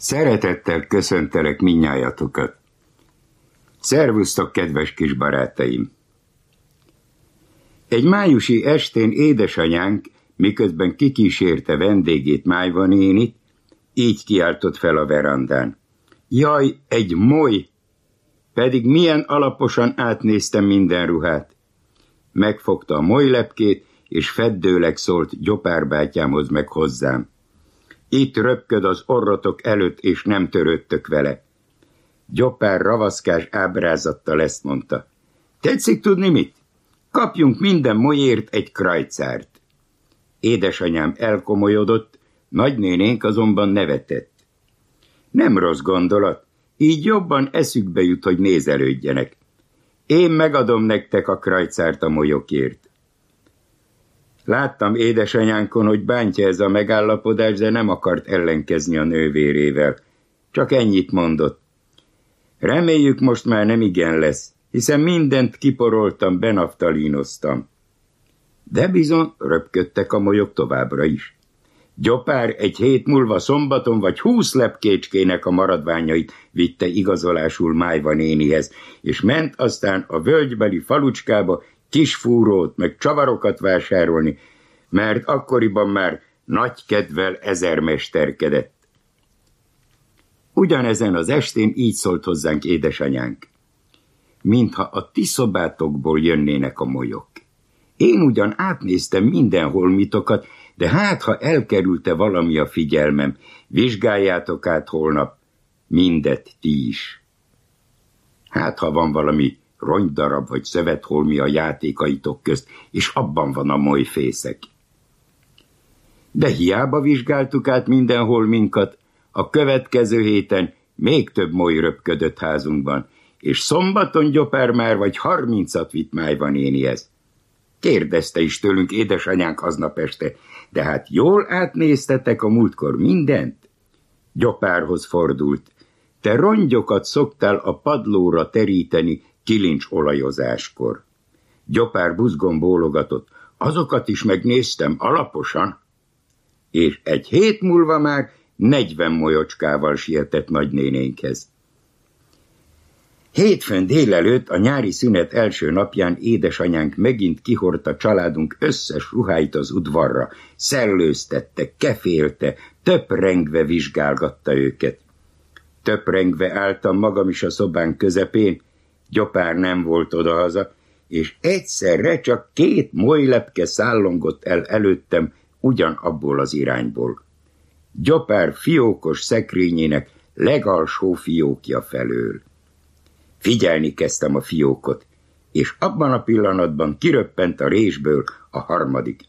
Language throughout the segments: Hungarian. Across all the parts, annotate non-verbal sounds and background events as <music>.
Szeretettel köszöntelek minnyájatokat. Szervusztok, kedves kis barátaim! Egy májusi estén édesanyánk, miközben kikísérte vendégét Májva nénit, így kiáltott fel a verandán. Jaj, egy moly! Pedig milyen alaposan átnéztem minden ruhát. Megfogta a molylepkét, és feddőleg szólt gyopárbátyámhoz meg hozzám. Itt röpköd az orrotok előtt, és nem törődtök vele. Gyopár ravaszkás ábrázattal ezt mondta. Tetszik tudni mit? Kapjunk minden molyért egy krajcárt. Édesanyám elkomolyodott, nagynénénk azonban nevetett. Nem rossz gondolat, így jobban eszükbe jut, hogy nézelődjenek. Én megadom nektek a krajcárt a molyokért. Láttam édesanyánkon, hogy bántja ez a megállapodás, de nem akart ellenkezni a nővérével. Csak ennyit mondott. Reméljük most már nem igen lesz, hiszen mindent kiporoltam, benaftalínoztam. De bizony röpködtek a molyok továbbra is. Gyopár egy hét múlva szombaton vagy húsz lepkécskének a maradványait vitte igazolásul Májva nénihez, és ment aztán a völgybeli falucskába kisfúrót, meg csavarokat vásárolni, mert akkoriban már nagy kedvel ezermesterkedett. Ugyanezen az estén így szólt hozzánk édesanyánk. Mintha a ti szobátokból jönnének a molyok. Én ugyan átnéztem mindenhol mitokat, de hát, ha elkerülte valami a figyelmem, vizsgáljátok át holnap mindet ti is. Hát, ha van valami rongydarab vagy szövetholmi a játékaitok közt, és abban van a molyfészek. De hiába vizsgáltuk át mindenhol minkat, a következő héten még több moly röpködött házunkban, és szombaton Gyopár már vagy harmincat vitt Májva nénihez. Kérdezte is tőlünk édesanyánk aznap este, de hát jól átnéztetek a múltkor mindent? Gyopárhoz fordult. Te rongyokat szoktál a padlóra teríteni kilincs olajozáskor. Gyopár buzgon bólogatott. Azokat is megnéztem alaposan. És egy hét múlva már negyven molyocskával sietett nagynénénkhez. Hétfőn délelőtt a nyári szünet első napján édesanyánk megint kihordta családunk összes ruháit az udvarra, szellőztette, kefélte, töprengve vizsgálgatta őket. Töprengve álltam magam is a szobán közepén, Gyopár nem volt odahaza, és egyszerre csak két molylepke szállongott el előttem ugyanabból az irányból. Gyopár fiókos szekrényének legalsó fiókja felől. Figyelni kezdtem a fiókot, és abban a pillanatban kiröppent a résből a harmadik.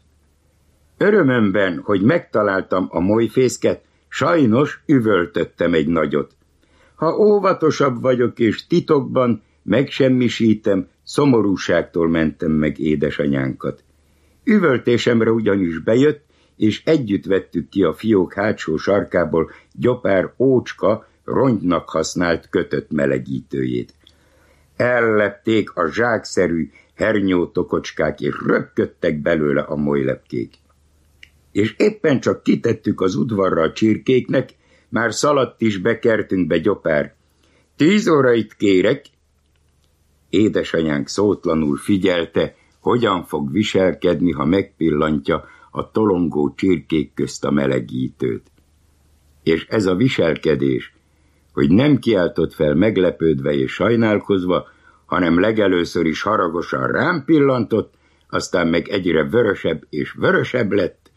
Örömömben, hogy megtaláltam a molyfészket, sajnos üvöltöttem egy nagyot. Ha óvatosabb vagyok és titokban, megsemmisítem, szomorúságtól mentem meg édesanyánkat. Üvöltésemre ugyanis bejött, és együtt vettük ki a fiók hátsó sarkából gyopár ócska, rongynak használt kötött melegítőjét. Ellepték a zsákszerű hernyótokocskák, és röpködtek belőle a molylepkék. És éppen csak kitettük az udvarra a csirkéknek, már szaladt is bekertünk be gyopár. Tíz órait kérek, Édesanyánk szótlanul figyelte, hogyan fog viselkedni, ha megpillantja a tolongó csirkék közt a melegítőt. És ez a viselkedés, hogy nem kiáltott fel meglepődve és sajnálkozva, hanem legelőször is haragosan rám pillantott, aztán meg egyre vörösebb és vörösebb lett,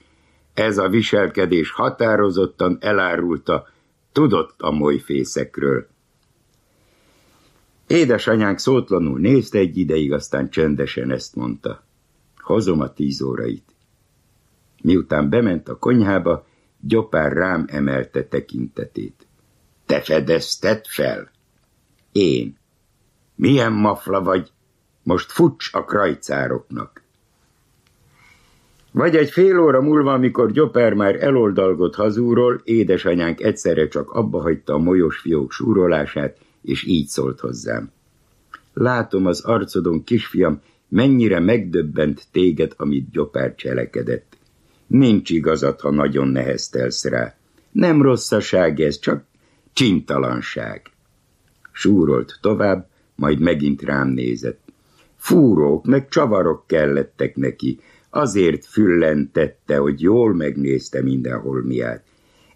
ez a viselkedés határozottan elárulta, tudott a molyfészekről. Édesanyánk szótlanul nézte egy ideig, aztán csendesen ezt mondta. Hozom a tíz órait. Miután bement a konyhába, Gyopár rám emelte tekintetét. Te fedezted fel? Én. Milyen mafla vagy? Most futs a krajcároknak. Vagy egy fél óra múlva, amikor Gyopár már eloldalgott hazúról, édesanyánk egyszerre csak abba hagyta a molyos fiók súrolását, és így szólt hozzám. Látom az arcodon, kisfiam, mennyire megdöbbent téged, amit Gyopár cselekedett. Nincs igazat, ha nagyon neheztelsz rá. Nem rosszaság ez, csak Csintalanság. Súrolt tovább, majd megint rám nézett. Fúrók meg csavarok kellettek neki, azért füllentette, hogy jól megnézte mindenhol miát.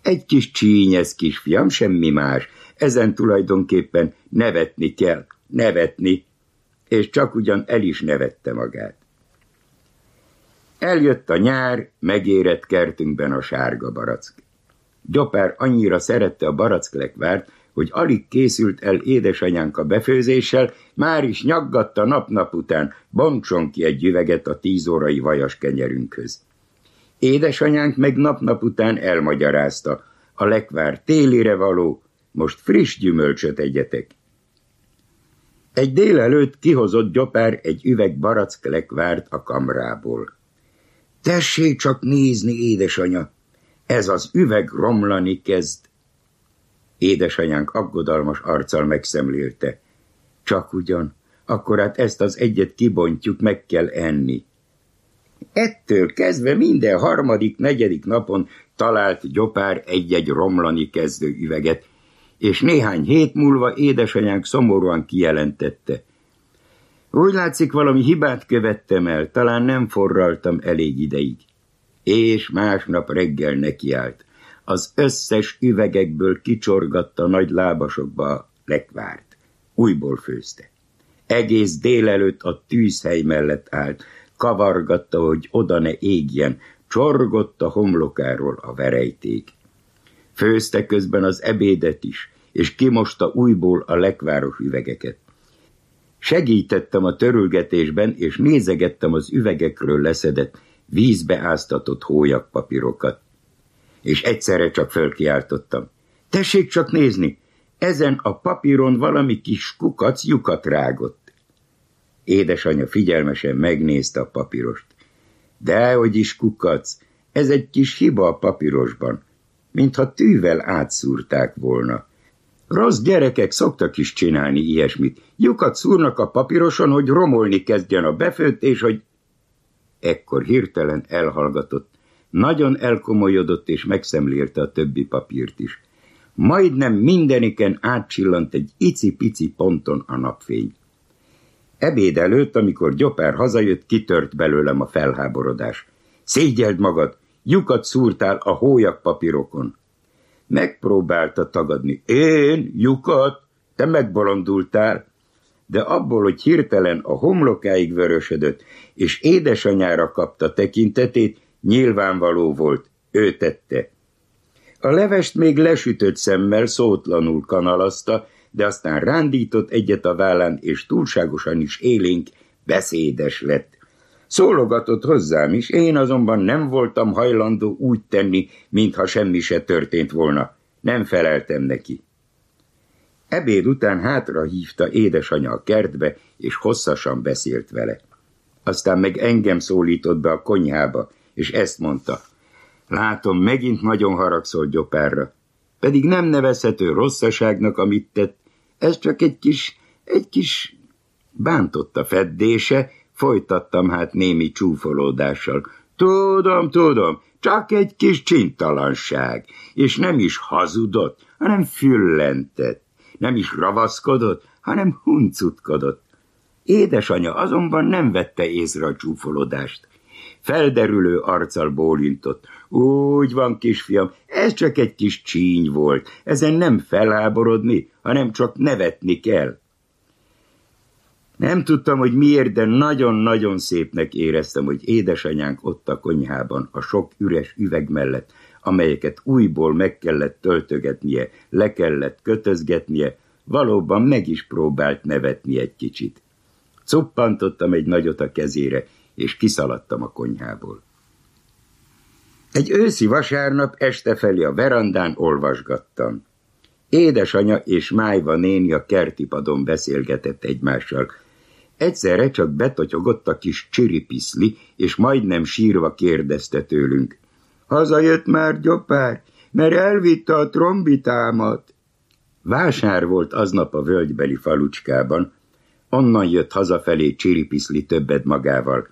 Egy kis csínyesz kisfiam, semmi más, ezen tulajdonképpen nevetni kell, nevetni, és csak ugyan el is nevette magát. Eljött a nyár, megérett kertünkben a sárga barack. Gyopár annyira szerette a baracklekvárt, hogy alig készült el édesanyánk a befőzéssel, már is nyaggatta nap-nap után, bontson ki egy üveget a tíz órai vajas kenyerünkhöz. Édesanyánk meg nap-nap után elmagyarázta, a lekvár télire való, most friss gyümölcsöt egyetek. Egy délelőtt kihozott Gyopár egy üveg barack lekvárt a kamrából. Tessék csak nézni, édesanya, ez az üveg romlani kezd. Édesanyánk aggodalmas arccal megszemlélte. Csak ugyan, akkor hát ezt az egyet kibontjuk, meg kell enni. Ettől kezdve minden harmadik, negyedik napon talált Gyopár egy-egy romlani kezdő üveget, és néhány hét múlva édesanyánk szomorúan kijelentette. Úgy látszik, valami hibát követtem el, talán nem forraltam elég ideig. És másnap reggel nekiállt. Az összes üvegekből kicsorgatta nagy lábasokba a lekvárt. Újból főzte. Egész délelőtt a tűzhely mellett állt, kavargatta, hogy oda ne égjen, csorgott a homlokáról a verejték. Főzte közben az ebédet is, és kimosta újból a lekváros üvegeket. Segítettem a törülgetésben, és nézegettem az üvegekről leszedett, vízbe áztatott hólyagpapírokat. És egyszerre csak fölkiáltottam. Tessék csak nézni, ezen a papíron valami kis kukac lyukat rágott. Édesanyja figyelmesen megnézte a papírost. Dehogy is kukac, ez egy kis hiba a papírosban, mintha tűvel átszúrták volna. Rossz gyerekek szoktak is csinálni ilyesmit. Lyukat szúrnak a papíroson, hogy romolni kezdjen a befőtt, és hogy... Ekkor hirtelen elhallgatott. Nagyon elkomolyodott, és megszemlélte a többi papírt is. Majdnem mindeniken átcsillant egy icipici ponton a napfény. Ebéd előtt, amikor Gyopár hazajött, kitört belőlem a felháborodás. Szégyeld magad, lyukat szúrtál a hólyag papírokon. Megpróbálta tagadni. Én, lyukat, te megbolondultál. De abból, hogy hirtelen a homlokáig vörösödött, és édesanyára kapta tekintetét, nyilvánvaló volt, ő tette. A levest még lesütött szemmel szótlanul kanalazta, de aztán rándított egyet a vállán, és túlságosan is élénk, beszédes lett. Szólogatott hozzám is, én azonban nem voltam hajlandó úgy tenni, mintha semmi se történt volna. Nem feleltem neki. Ebéd után hátra hívta édesanya a kertbe, és hosszasan beszélt vele. Aztán meg engem szólított be a konyhába, és ezt mondta. Látom, megint nagyon haragszol Gyopárra. Pedig nem nevezhető rosszaságnak, amit tett. Ez csak egy kis, egy kis bántotta feddése, Folytattam hát némi csúfolódással. Tudom, tudom, csak egy kis csintalanság, és nem is hazudott, hanem füllentett. Nem is ravaszkodott, hanem huncutkodott. Édesanya azonban nem vette észre a csúfolódást. Felderülő arccal bólintott. Úgy van, kisfiam, ez csak egy kis csíny volt. Ezen nem felháborodni, hanem csak nevetni kell. Nem tudtam, hogy miért, de nagyon-nagyon szépnek éreztem, hogy édesanyánk ott a konyhában, a sok üres üveg mellett, amelyeket újból meg kellett töltögetnie, le kellett kötözgetnie, valóban meg is próbált nevetni egy kicsit. Cuppantottam egy nagyot a kezére, és kiszaladtam a konyhából. Egy őszi vasárnap este felé a verandán olvasgattam. Édesanya és Májva néni a kertipadon beszélgetett egymással, Egyszerre csak betotyogott a kis csiripiszli, és majdnem sírva kérdezte tőlünk. Hazajött már Gyopár, mert elvitte a trombitámat. Vásár volt aznap a völgybeli falucskában, onnan jött hazafelé csiripiszli többet magával,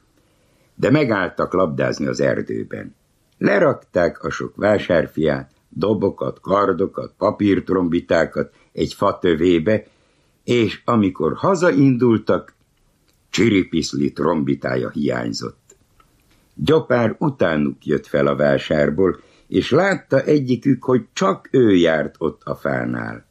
de megálltak labdázni az erdőben. Lerakták a sok vásárfiát, dobokat, kardokat, papírtrombitákat egy fatövébe, és amikor hazaindultak, csiripiszli trombitája hiányzott. Gyopár utánuk jött fel a vásárból, és látta egyikük, hogy csak ő járt ott a fánál.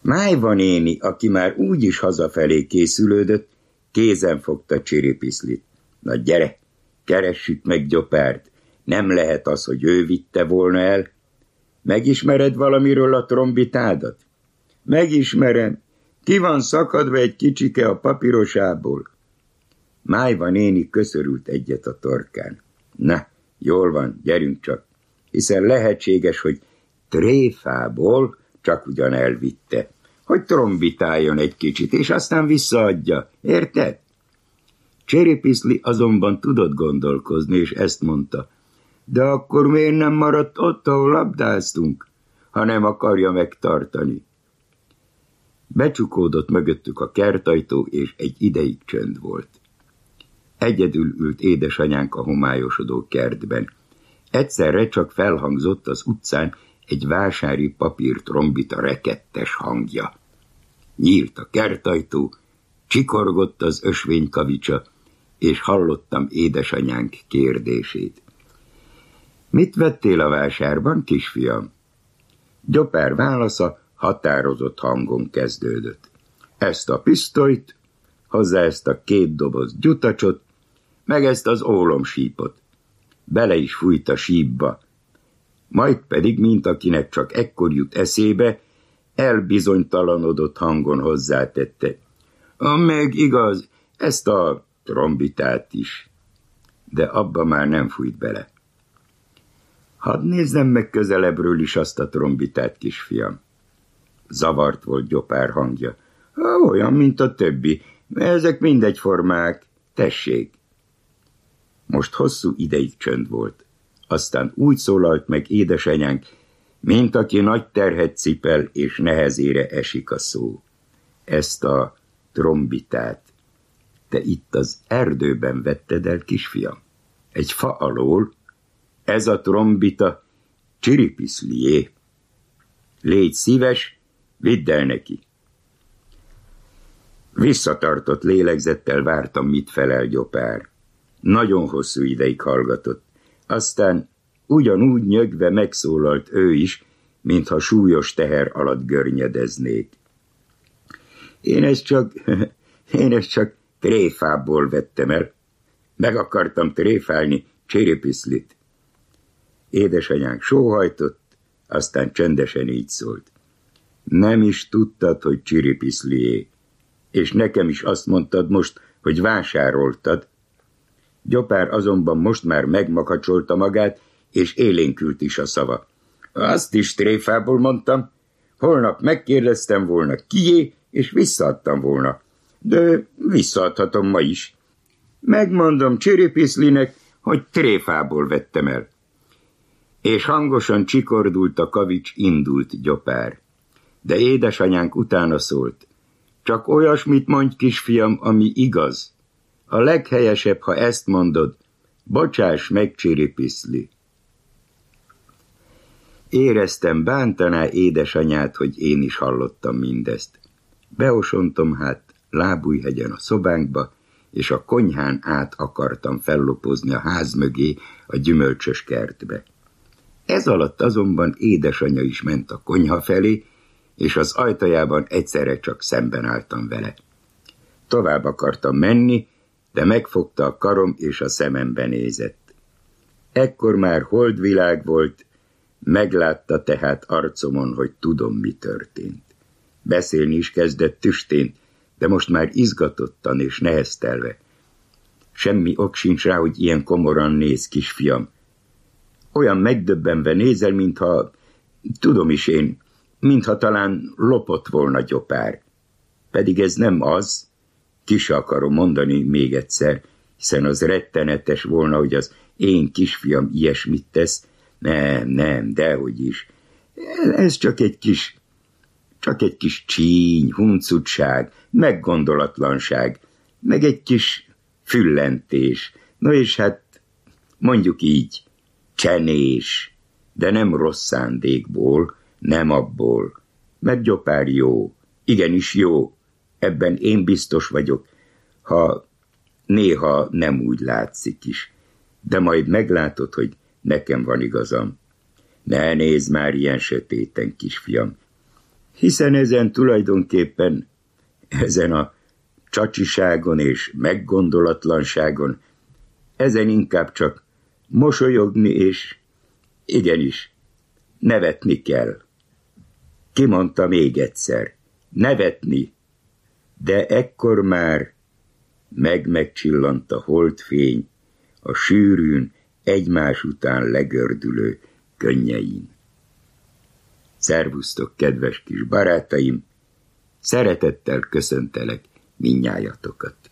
Májva néni, aki már úgy is hazafelé készülődött, kézen fogta csiripiszlit. Na gyere, keressük meg Gyopárt, nem lehet az, hogy ő vitte volna el. Megismered valamiről a trombitádat? Megismerem. Ki van szakadva egy kicsike a papírosából? Májva néni köszörült egyet a torkán. Na, jól van, gyerünk csak, hiszen lehetséges, hogy tréfából csak ugyan elvitte, hogy trombitáljon egy kicsit, és aztán visszaadja, érted? Cséripiszli azonban tudott gondolkozni, és ezt mondta. De akkor miért nem maradt ott, ahol labdáztunk, ha nem akarja megtartani? Becsukódott mögöttük a kertajtó, és egy ideig csönd volt. Egyedül ült édesanyánk a homályosodó kertben. Egyszerre csak felhangzott az utcán egy vásári papírtrombita rekettes hangja. Nyílt a kertajtó, csikorgott az ösvény kavicsa, és hallottam édesanyánk kérdését. Mit vettél a vásárban, kisfiam? Gyopár válasza határozott hangon kezdődött. Ezt a pisztolyt, hozzá ezt a két doboz gyutacsot, meg ezt az ólomsípot. Bele is fújt a sípba. Majd pedig, mint akinek csak ekkor jut eszébe, elbizonytalanodott hangon hozzátette. Meg igaz, ezt a trombitát is. De abba már nem fújt bele. Hadd nézzem meg közelebbről is azt a trombitát, kisfiam. Zavart volt Gyopár hangja. Olyan, mint a többi. Ezek mindegyformák. Tessék. Most hosszú ideig csönd volt. Aztán úgy szólalt meg édesanyánk, mint aki nagy terhet cipel, és nehezére esik a szó. Ezt a trombitát te itt az erdőben vetted el, kisfiam. Egy fa alól, ez a trombita csiripiszlié. Légy szíves, vidd el neki. Visszatartott lélegzettel vártam, mit felel Gyopár. Nagyon hosszú ideig hallgatott. Aztán ugyanúgy nyögve megszólalt ő is, mintha súlyos teher alatt görnyedeznék. Én ezt csak, <laughs> én ezt csak tréfából vettem el. Meg akartam tréfálni csiripiszlit. Édesanyánk sóhajtott, aztán csendesen így szólt. Nem is tudtad, hogy csiripiszlié, és nekem is azt mondtad most, hogy vásároltad, Gyopár azonban most már megmakacsolta magát, és élénkült is a szava. Azt is tréfából mondtam. Holnap megkérdeztem volna kié, és visszaadtam volna. De visszaadhatom ma is. Megmondom Csiripiszlinek, hogy tréfából vettem el. És hangosan csikordult a kavics, indult Gyopár. De édesanyánk utána szólt. Csak olyasmit mondj, kisfiam, ami igaz. A leghelyesebb, ha ezt mondod, bocsáss meg, csiripiszli. Éreztem, bántaná édesanyát, hogy én is hallottam mindezt. Beosontom hát lábújhegyen a szobánkba, és a konyhán át akartam fellopozni a ház mögé a gyümölcsös kertbe. Ez alatt azonban édesanyja is ment a konyha felé, és az ajtajában egyszerre csak szemben álltam vele. Tovább akartam menni, de megfogta a karom és a szemembe nézett. Ekkor már holdvilág volt, meglátta tehát arcomon, hogy tudom, mi történt. Beszélni is kezdett tüstén, de most már izgatottan és neheztelve. Semmi ok sincs rá, hogy ilyen komoran néz, kisfiam. Olyan megdöbbenve nézel, mintha, tudom is én, mintha talán lopott volna gyopár. Pedig ez nem az, ki se akarom mondani még egyszer, hiszen az rettenetes volna, hogy az én kisfiam ilyesmit tesz. Nem, nem, dehogy is. Ez csak egy kis, csak egy kis csíny, huncutság, meggondolatlanság, meg egy kis füllentés. No és hát mondjuk így, csenés. de nem rossz szándékból, nem abból. Mert Gyopár jó, igenis jó, ebben én biztos vagyok, ha néha nem úgy látszik is. De majd meglátod, hogy nekem van igazam. Ne nézz már ilyen sötéten, kisfiam, hiszen ezen tulajdonképpen, ezen a csacsiságon és meggondolatlanságon, ezen inkább csak mosolyogni és igenis, nevetni kell. Kimondta még egyszer, nevetni, de ekkor már meg-megcsillant a holdfény a sűrűn, egymás után legördülő könnyein. Szervusztok, kedves kis barátaim! Szeretettel köszöntelek minnyájatokat.